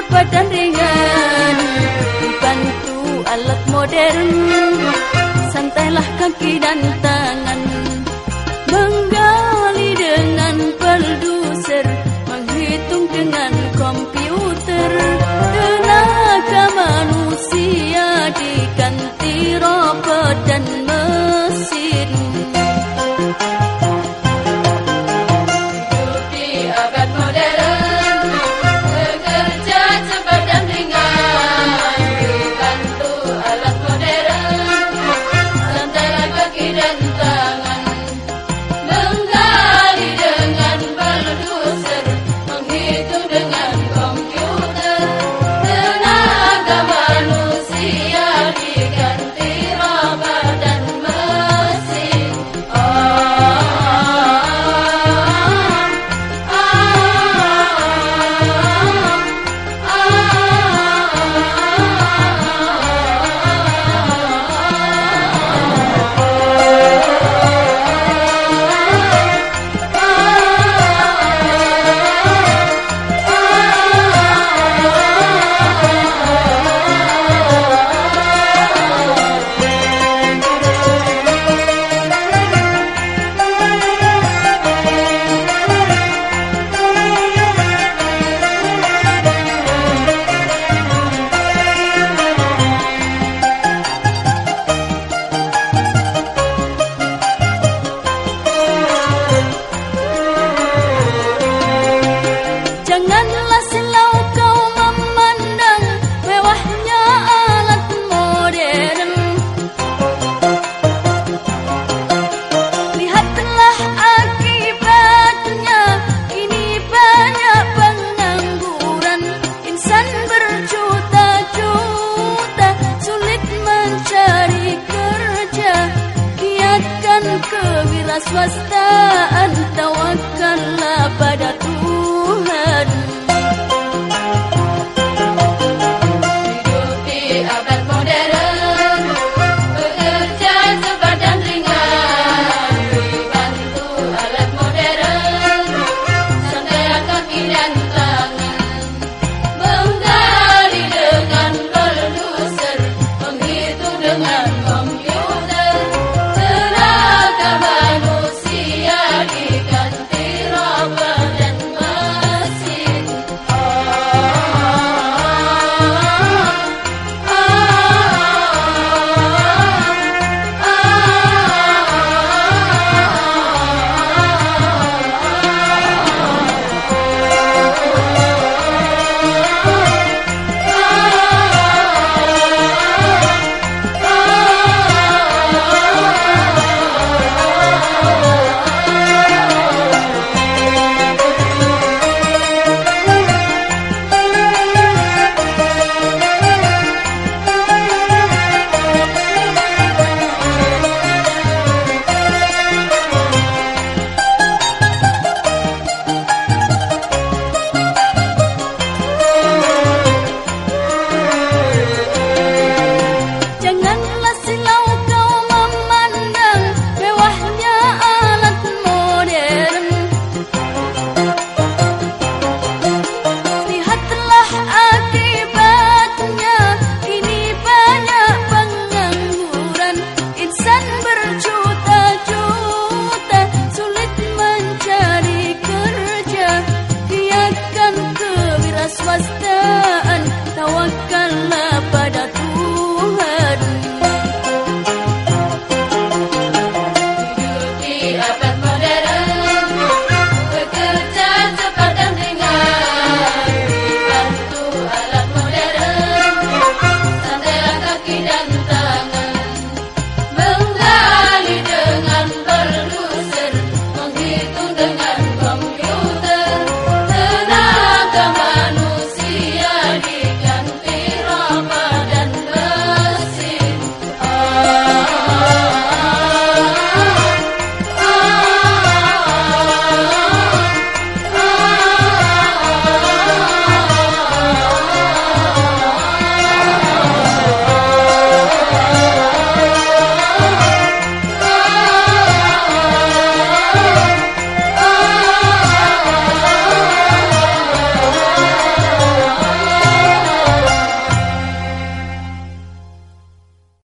berbadan ringan. Bantu alat modern. Santailah kaki dan tangan. وسط أنت